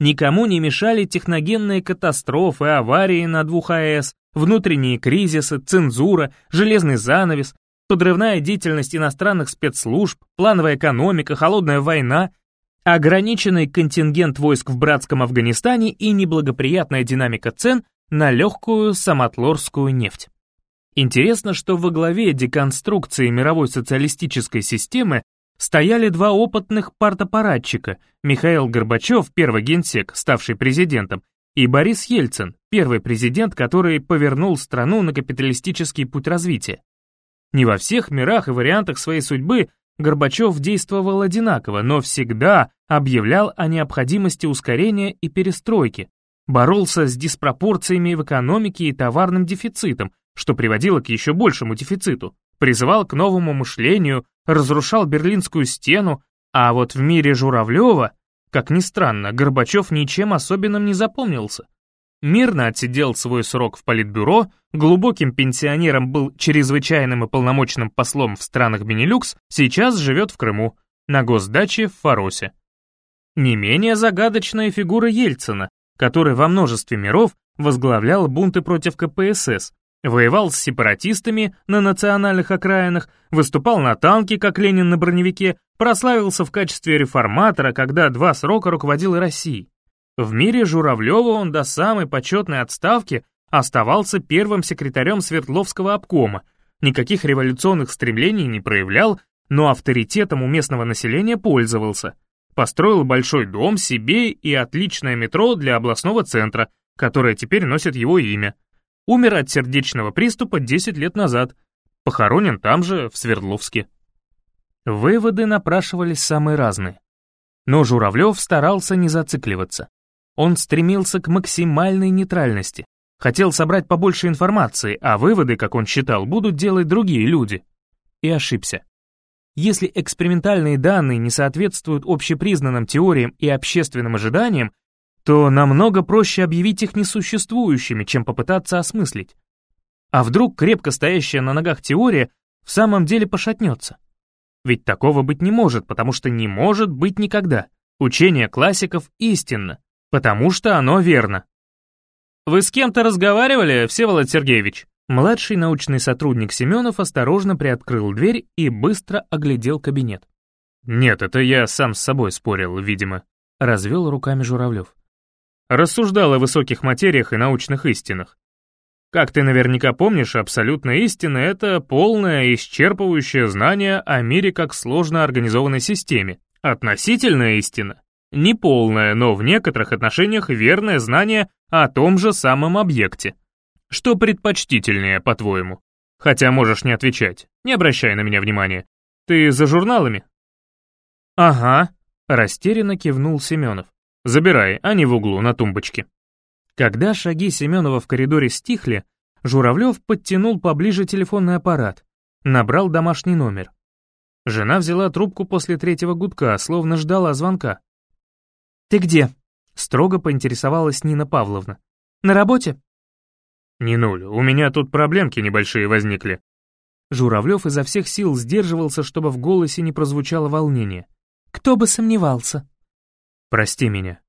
[SPEAKER 2] Никому не мешали техногенные катастрофы, аварии на двух АЭС, внутренние кризисы, цензура, железный занавес, подрывная деятельность иностранных спецслужб, плановая экономика, холодная война, ограниченный контингент войск в братском Афганистане и неблагоприятная динамика цен на легкую самотлорскую нефть. Интересно, что во главе деконструкции мировой социалистической системы стояли два опытных партапаратчика, Михаил Горбачев, первый генсек, ставший президентом, и Борис Ельцин, первый президент, который повернул страну на капиталистический путь развития. Не во всех мирах и вариантах своей судьбы Горбачев действовал одинаково, но всегда объявлял о необходимости ускорения и перестройки, боролся с диспропорциями в экономике и товарным дефицитом, что приводило к еще большему дефициту, призывал к новому мышлению, разрушал Берлинскую стену, а вот в мире Журавлева как ни странно, Горбачев ничем особенным не запомнился. Мирно отсидел свой срок в политбюро, глубоким пенсионером был чрезвычайным и полномочным послом в странах Бенилюкс, сейчас живет в Крыму, на госдаче в Фаросе. Не менее загадочная фигура Ельцина, который во множестве миров возглавлял бунты против КПСС, воевал с сепаратистами на национальных окраинах, выступал на танке, как Ленин на броневике, прославился в качестве реформатора, когда два срока руководил Россией. В мире Журавлева он до самой почетной отставки оставался первым секретарем Свердловского обкома, никаких революционных стремлений не проявлял, но авторитетом у местного населения пользовался. Построил большой дом себе и отличное метро для областного центра, которое теперь носит его имя. Умер от сердечного приступа 10 лет назад, похоронен там же, в Свердловске. Выводы напрашивались самые разные. Но Журавлев старался не зацикливаться. Он стремился к максимальной нейтральности, хотел собрать побольше информации, а выводы, как он считал, будут делать другие люди. И ошибся. Если экспериментальные данные не соответствуют общепризнанным теориям и общественным ожиданиям, то намного проще объявить их несуществующими, чем попытаться осмыслить. А вдруг крепко стоящая на ногах теория в самом деле пошатнется? Ведь такого быть не может, потому что не может быть никогда. Учение классиков истинно, потому что оно верно. «Вы с кем-то разговаривали, Всеволод Сергеевич?» Младший научный сотрудник Семенов осторожно приоткрыл дверь и быстро оглядел кабинет. «Нет, это я сам с собой спорил, видимо», — развел руками Журавлев. Рассуждал о высоких материях и научных истинах. Как ты наверняка помнишь, абсолютная истина — это полное, исчерпывающее знание о мире как сложно организованной системе. Относительная истина — неполное, но в некоторых отношениях верное знание о том же самом объекте. Что предпочтительнее, по-твоему? Хотя можешь не отвечать, не обращай на меня внимания. Ты за журналами? Ага, растерянно кивнул Семенов. Забирай, они в углу, на тумбочке. Когда шаги Семенова в коридоре стихли, Журавлев подтянул поближе телефонный аппарат, набрал домашний номер. Жена взяла трубку после третьего гудка, словно ждала звонка. «Ты где?» — строго поинтересовалась Нина Павловна. «На работе?» «Не нуль, у меня тут проблемки небольшие возникли». Журавлев изо всех сил сдерживался, чтобы в голосе не прозвучало волнение. «Кто бы сомневался?» «Прости меня».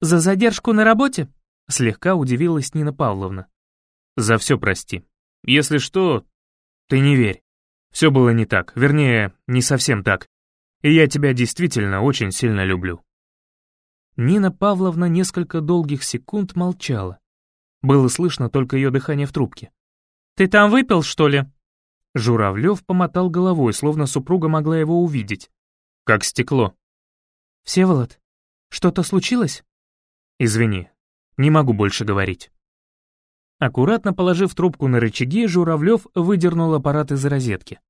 [SPEAKER 2] «За задержку на работе?» Слегка удивилась Нина Павловна. «За все прости. Если что, ты не верь. Все было не так, вернее, не совсем так.
[SPEAKER 1] и я тебя действительно очень сильно люблю».
[SPEAKER 2] Нина Павловна несколько долгих секунд молчала. Было слышно только ее дыхание в трубке. «Ты там выпил, что ли?» Журавлев помотал головой, словно супруга могла его увидеть.
[SPEAKER 1] «Как стекло».
[SPEAKER 2] «Всеволод, что-то случилось?»
[SPEAKER 1] «Извини, не могу больше говорить».
[SPEAKER 2] Аккуратно положив трубку на рычаги, Журавлев выдернул аппарат из розетки.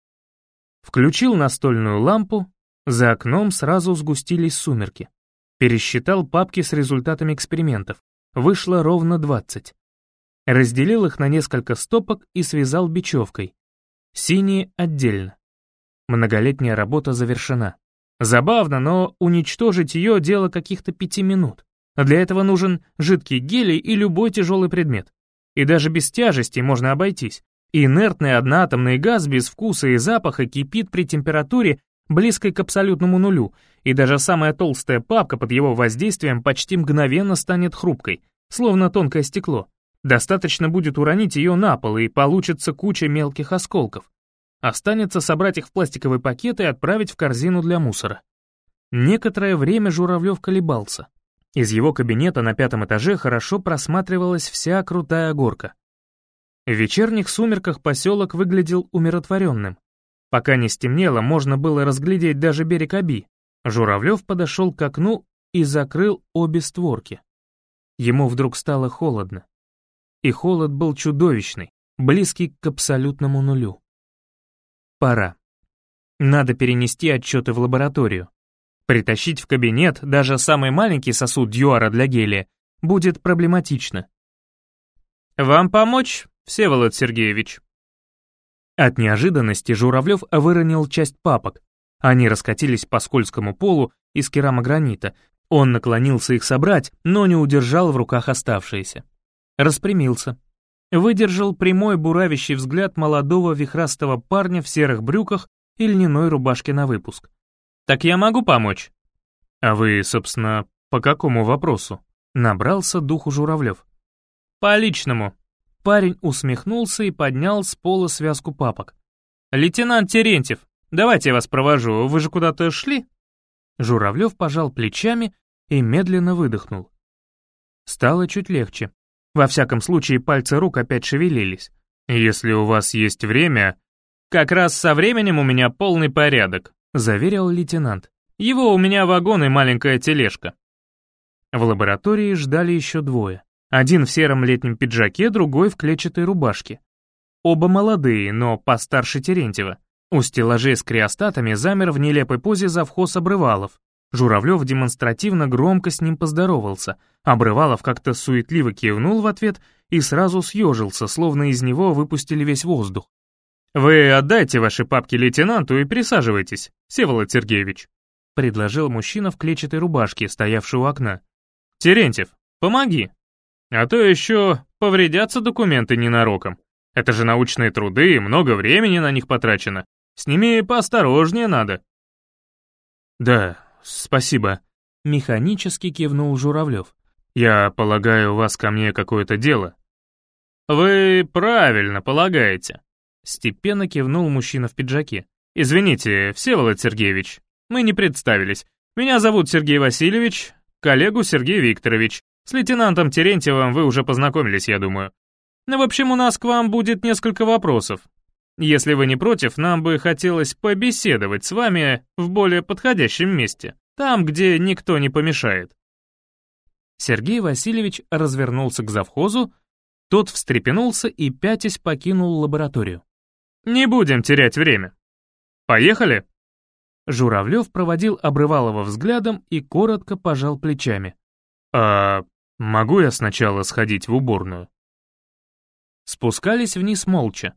[SPEAKER 2] Включил настольную лампу, за окном сразу сгустились сумерки. Пересчитал папки с результатами экспериментов. Вышло ровно 20. Разделил их на несколько стопок и связал бечевкой. Синие отдельно. Многолетняя работа завершена. Забавно, но уничтожить ее дело каких-то пяти минут. Для этого нужен жидкий гелий и любой тяжелый предмет. И даже без тяжести можно обойтись. Инертный одноатомный газ без вкуса и запаха кипит при температуре, близкой к абсолютному нулю, и даже самая толстая папка под его воздействием почти мгновенно станет хрупкой, словно тонкое стекло. Достаточно будет уронить ее на пол, и получится куча мелких осколков. Останется собрать их в пластиковый пакет и отправить в корзину для мусора. Некоторое время Журавлев колебался. Из его кабинета на пятом этаже хорошо просматривалась вся крутая горка. В вечерних сумерках поселок выглядел умиротворенным. Пока не стемнело, можно было разглядеть даже берег Аби. Журавлев подошел к окну и закрыл обе створки. Ему вдруг стало холодно. И холод был чудовищный, близкий к абсолютному нулю. Пора. Надо перенести отчеты в лабораторию. Притащить в кабинет даже самый маленький сосуд дьюара для гелия будет проблематично. «Вам помочь, Всеволод Сергеевич?» От неожиданности Журавлев выронил часть папок. Они раскатились по скользкому полу из керамогранита. Он наклонился их собрать, но не удержал в руках оставшиеся. Распрямился. Выдержал прямой буравящий взгляд молодого вихрастого парня в серых брюках и льняной рубашке на выпуск. «Так я могу помочь?»
[SPEAKER 1] «А вы, собственно, по какому вопросу?»
[SPEAKER 2] Набрался духу Журавлев.
[SPEAKER 1] «По личному»,
[SPEAKER 2] Парень усмехнулся и поднял с пола связку папок.
[SPEAKER 1] «Лейтенант Терентьев, давайте я вас провожу, вы же куда-то шли?»
[SPEAKER 2] Журавлев пожал плечами и медленно выдохнул. Стало чуть легче. Во всяком случае, пальцы рук опять шевелились.
[SPEAKER 1] «Если у вас есть время...» «Как раз со временем у меня полный порядок», — заверил лейтенант. «Его у меня вагон и маленькая тележка».
[SPEAKER 2] В лаборатории ждали еще двое. Один в сером летнем пиджаке, другой в клетчатой рубашке. Оба молодые, но постарше Терентьева. У стеллажей с криостатами замер в нелепой позе завхоз Обрывалов. Журавлев демонстративно громко с ним поздоровался. Обрывалов как-то суетливо кивнул в ответ и сразу съежился, словно из него выпустили весь воздух.
[SPEAKER 1] «Вы отдайте ваши папки лейтенанту и присаживайтесь, Всеволод Сергеевич»,
[SPEAKER 2] предложил мужчина в клетчатой рубашке, стоявший у окна.
[SPEAKER 1] «Терентьев, помоги, а то еще повредятся документы ненароком. Это же научные труды, и много времени на них потрачено. С ними поосторожнее надо».
[SPEAKER 2] «Да, спасибо», — механически кивнул Журавлев.
[SPEAKER 1] «Я полагаю, у вас ко мне какое-то дело». «Вы правильно полагаете», — степенно кивнул мужчина в пиджаке. «Извините, Всеволод Сергеевич, мы не представились. Меня зовут Сергей Васильевич, коллегу Сергей Викторович. С лейтенантом Терентьевым вы уже познакомились, я думаю. Ну, в общем, у нас к вам будет несколько вопросов. Если вы не против, нам бы хотелось побеседовать с вами в более подходящем месте, там, где никто не помешает».
[SPEAKER 2] Сергей Васильевич развернулся к завхозу, тот встрепенулся и пятясь покинул лабораторию.
[SPEAKER 1] «Не будем терять время. Поехали?»
[SPEAKER 2] Журавлев проводил Обрывалова взглядом и коротко пожал плечами.
[SPEAKER 1] «А Могу я сначала сходить в уборную?»
[SPEAKER 2] Спускались вниз молча.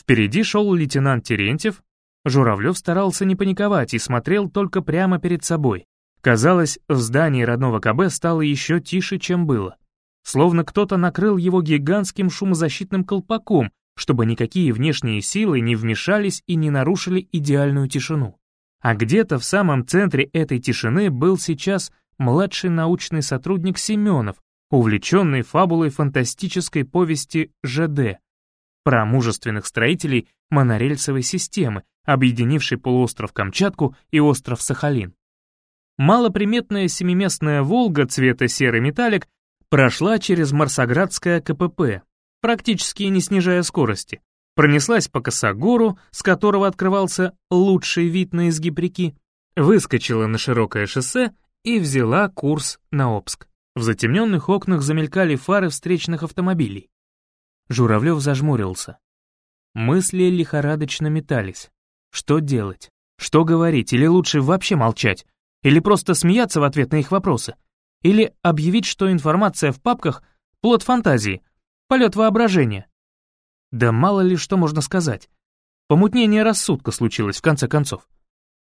[SPEAKER 2] Впереди шел лейтенант Терентьев. Журавлев старался не паниковать и смотрел только прямо перед собой. Казалось, в здании родного КБ стало еще тише, чем было. Словно кто-то накрыл его гигантским шумозащитным колпаком, чтобы никакие внешние силы не вмешались и не нарушили идеальную тишину. А где-то в самом центре этой тишины был сейчас младший научный сотрудник Семенов, увлеченный фабулой фантастической повести «ЖД» про мужественных строителей монорельсовой системы, объединивший полуостров Камчатку и остров Сахалин. Малоприметная семиместная «Волга» цвета серый металлик прошла через Марсоградское КПП, практически не снижая скорости, пронеслась по Косогору, с которого открывался лучший вид на изгиб реки, выскочила на широкое шоссе и взяла курс на Обск. В затемненных окнах замелькали фары встречных автомобилей. Журавлев зажмурился. Мысли лихорадочно метались. Что делать? Что говорить? Или лучше вообще молчать? Или просто смеяться в ответ на их вопросы? Или объявить, что информация в папках — плод фантазии, полет воображения? Да мало ли что можно сказать. Помутнение рассудка случилось в конце концов.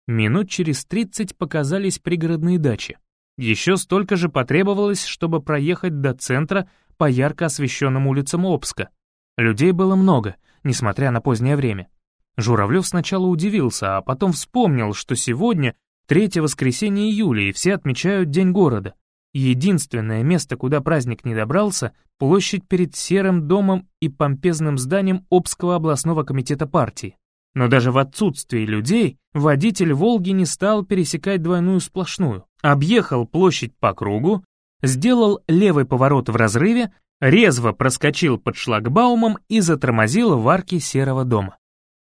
[SPEAKER 2] Минут через тридцать показались пригородные дачи. Еще столько же потребовалось, чтобы проехать до центра по ярко освещенным улицам Обска. Людей было много, несмотря на позднее время. Журавлев сначала удивился, а потом вспомнил, что сегодня третье воскресенье июля, и все отмечают День города. Единственное место, куда праздник не добрался — площадь перед Серым домом и помпезным зданием Обского областного комитета партии. Но даже в отсутствии людей водитель «Волги» не стал пересекать двойную сплошную. Объехал площадь по кругу, сделал левый поворот в разрыве, резво проскочил под шлагбаумом и затормозил в арке Серого дома.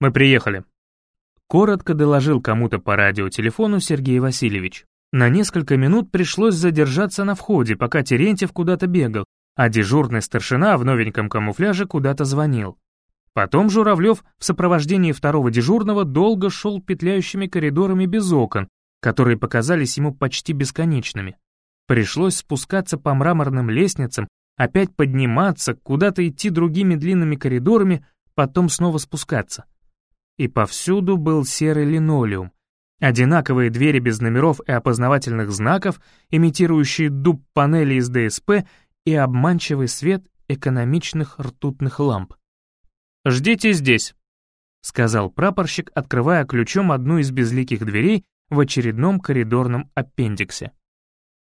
[SPEAKER 2] «Мы приехали», — коротко доложил кому-то по радиотелефону Сергей Васильевич. На несколько минут пришлось задержаться на входе, пока Терентьев куда-то бегал, а дежурный старшина в новеньком камуфляже куда-то звонил. Потом Журавлев в сопровождении второго дежурного долго шел петляющими коридорами без окон, которые показались ему почти бесконечными. Пришлось спускаться по мраморным лестницам, опять подниматься, куда-то идти другими длинными коридорами, потом снова спускаться. И повсюду был серый линолеум, Одинаковые двери без номеров и опознавательных знаков, имитирующие дуб панели из ДСП и обманчивый свет экономичных ртутных ламп. «Ждите здесь», — сказал прапорщик, открывая ключом одну из безликих дверей в очередном коридорном аппендиксе.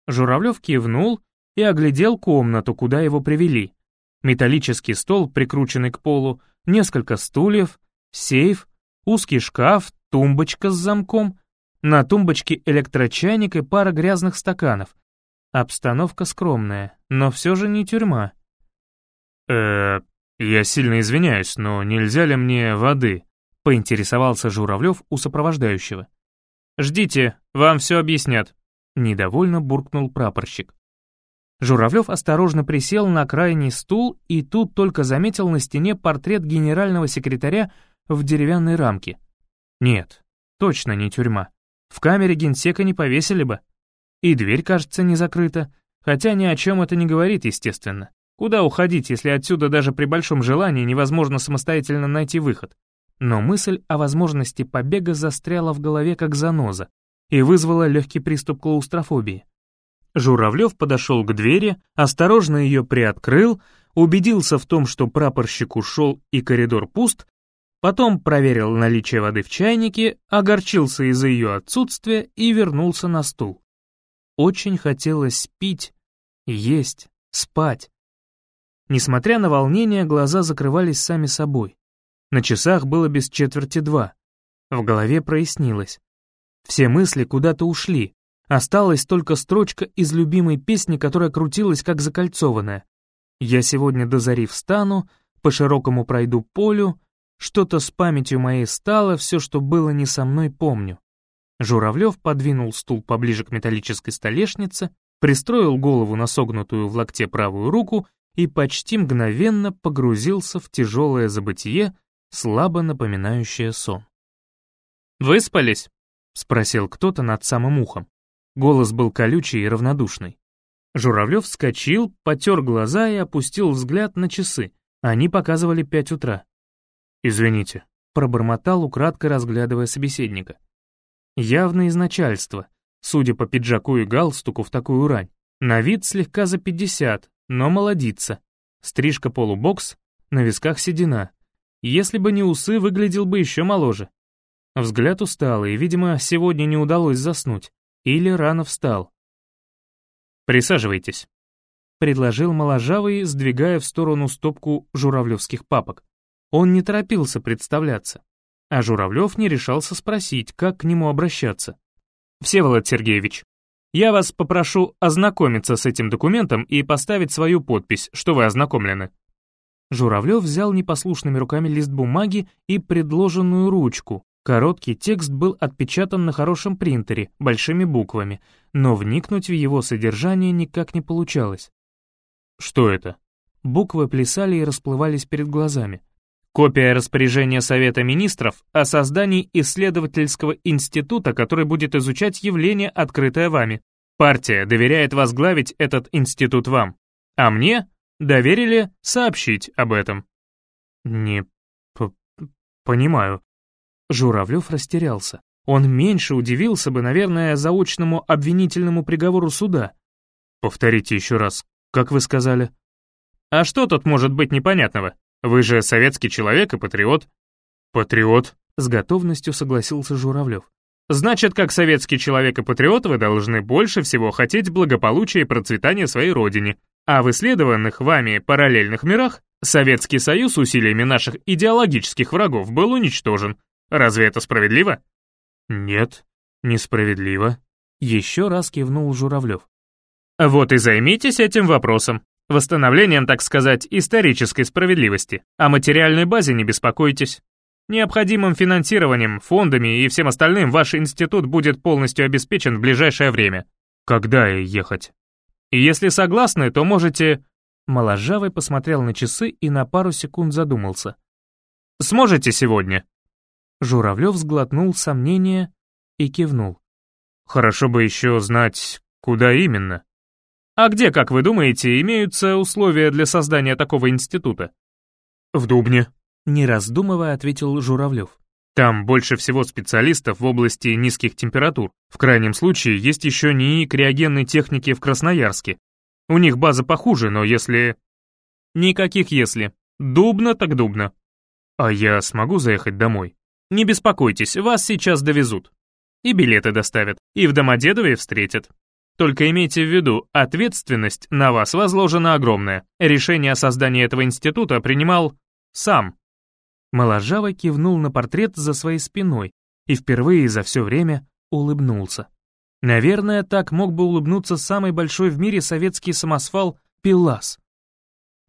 [SPEAKER 2] Журавлев кивнул и оглядел комнату, куда его привели. Металлический стол, прикрученный к полу, несколько стульев, сейф, узкий шкаф, тумбочка с замком, на тумбочке электрочайник и пара грязных стаканов. Обстановка скромная, но все же не тюрьма.
[SPEAKER 1] э я сильно извиняюсь, но нельзя ли мне воды?» — поинтересовался Журавлев у сопровождающего.
[SPEAKER 2] «Ждите, вам все объяснят», — недовольно буркнул прапорщик. Журавлев осторожно присел на крайний стул и тут только заметил на стене портрет генерального секретаря в деревянной рамке. Нет, точно не тюрьма. В камере генсека не повесили бы. И дверь, кажется, не закрыта, хотя ни о чем это не говорит, естественно. Куда уходить, если отсюда даже при большом желании невозможно самостоятельно найти выход? Но мысль о возможности побега застряла в голове как заноза и вызвала легкий приступ клаустрофобии. Журавлев подошел к двери, осторожно ее приоткрыл, убедился в том, что прапорщик ушел и коридор пуст, Потом проверил наличие воды в чайнике, огорчился из-за ее отсутствия и вернулся на стул. Очень хотелось пить, есть, спать. Несмотря на волнение, глаза закрывались сами собой. На часах было без четверти два. В голове прояснилось. Все мысли куда-то ушли. Осталась только строчка из любимой песни, которая крутилась как закольцованная. «Я сегодня до зари встану, по широкому пройду полю, что-то с памятью моей стало, все, что было не со мной, помню. Журавлев подвинул стул поближе к металлической столешнице, пристроил голову на согнутую в локте правую руку и почти мгновенно погрузился в тяжелое забытие, слабо напоминающее сон. «Выспались?» — спросил кто-то над самым ухом. Голос был колючий и равнодушный. Журавлев вскочил, потер глаза и опустил взгляд на часы. Они показывали пять утра.
[SPEAKER 1] «Извините», —
[SPEAKER 2] пробормотал, украдкой разглядывая собеседника. Явно из начальства, судя по пиджаку и галстуку в такую рань. На вид слегка за пятьдесят, но молодится. Стрижка полубокс, на висках седина. Если бы не усы, выглядел бы еще моложе. Взгляд усталый, видимо, сегодня не удалось заснуть. Или рано встал.
[SPEAKER 1] «Присаживайтесь», — предложил моложавый, сдвигая в сторону стопку журавлевских папок.
[SPEAKER 2] Он не торопился представляться. а Журавлев не решался спросить, как к нему обращаться. «Всеволод Сергеевич, я вас попрошу ознакомиться с этим документом и поставить свою подпись, что вы ознакомлены». Журавлев взял непослушными руками лист бумаги и предложенную ручку. Короткий текст был отпечатан на хорошем принтере, большими буквами, но вникнуть в его содержание никак не получалось. «Что это?» Буквы плясали и расплывались перед глазами. Копия распоряжения Совета Министров о создании исследовательского института, который будет изучать явление, открытое вами. Партия доверяет возглавить этот институт вам, а мне доверили сообщить об этом. Не понимаю. Журавлев растерялся. Он меньше удивился бы, наверное, заочному обвинительному приговору суда. Повторите еще раз, как вы сказали? А что тут может быть непонятного? Вы же советский человек и патриот». «Патриот», — с готовностью согласился Журавлев. «Значит, как советский человек и патриот вы должны больше всего хотеть благополучия и процветания своей родине, а в исследованных вами параллельных мирах Советский Союз усилиями наших идеологических врагов был уничтожен. Разве это справедливо?» «Нет, несправедливо», — еще раз кивнул Журавлев. «Вот и займитесь этим вопросом. Восстановлением, так сказать, исторической справедливости. О материальной базе не беспокойтесь. Необходимым финансированием, фондами и всем остальным ваш институт будет полностью обеспечен в ближайшее время. Когда ехать? И если согласны, то можете... Моложавый посмотрел на часы и на пару секунд задумался. «Сможете сегодня?» Журавлев сглотнул сомнения и кивнул. «Хорошо бы еще знать, куда именно». А где, как вы думаете, имеются условия для создания такого института? В Дубне. Не раздумывая, ответил Журавлев. Там больше всего специалистов в области низких температур. В крайнем случае есть еще НИИ криогенной техники в Красноярске. У них база похуже, но если... Никаких если. Дубно так дубно. А я смогу заехать домой? Не беспокойтесь, вас сейчас довезут. И билеты доставят, и в Домодедове встретят. Только имейте в виду, ответственность на вас возложена огромная. Решение о создании этого института принимал сам. Моложавый кивнул на портрет за своей спиной и впервые за все время улыбнулся. Наверное, так мог бы улыбнуться самый большой в мире советский самосвал Пилас.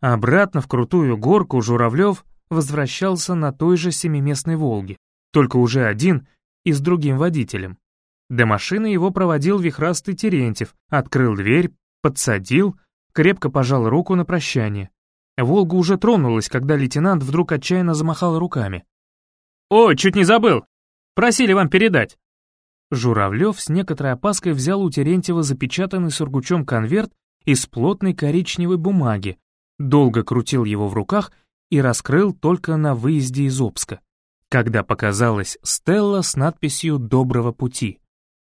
[SPEAKER 2] Обратно в крутую горку Журавлев возвращался на той же семиместной «Волге», только уже один и с другим водителем. До машины его проводил вихрастый Терентьев, открыл дверь, подсадил, крепко пожал руку на прощание. Волга уже тронулась, когда лейтенант вдруг отчаянно замахал руками. «О, чуть не забыл! Просили вам передать!» Журавлев с некоторой опаской взял у Терентьева запечатанный сургучом конверт из плотной коричневой бумаги, долго крутил его в руках и раскрыл только на выезде из Обска, когда показалась Стелла с надписью «Доброго пути».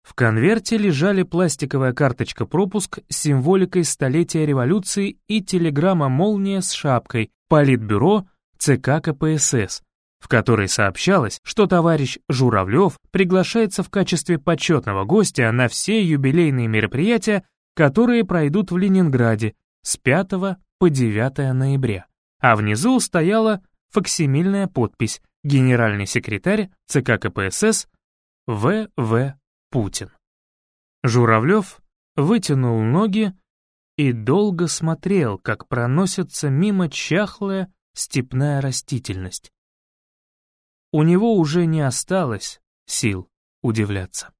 [SPEAKER 2] В конверте лежали пластиковая карточка-пропуск с символикой столетия революции и телеграмма-молния с шапкой «Политбюро ЦК КПСС», в которой сообщалось, что товарищ Журавлев приглашается в качестве почетного гостя на все юбилейные мероприятия, которые пройдут в Ленинграде с 5 по 9 ноября. А внизу стояла факсимильная подпись «Генеральный секретарь ЦК КПСС В.В. Путин. Журавлев вытянул ноги и долго смотрел, как проносится мимо чахлая степная растительность. У него уже не осталось сил удивляться.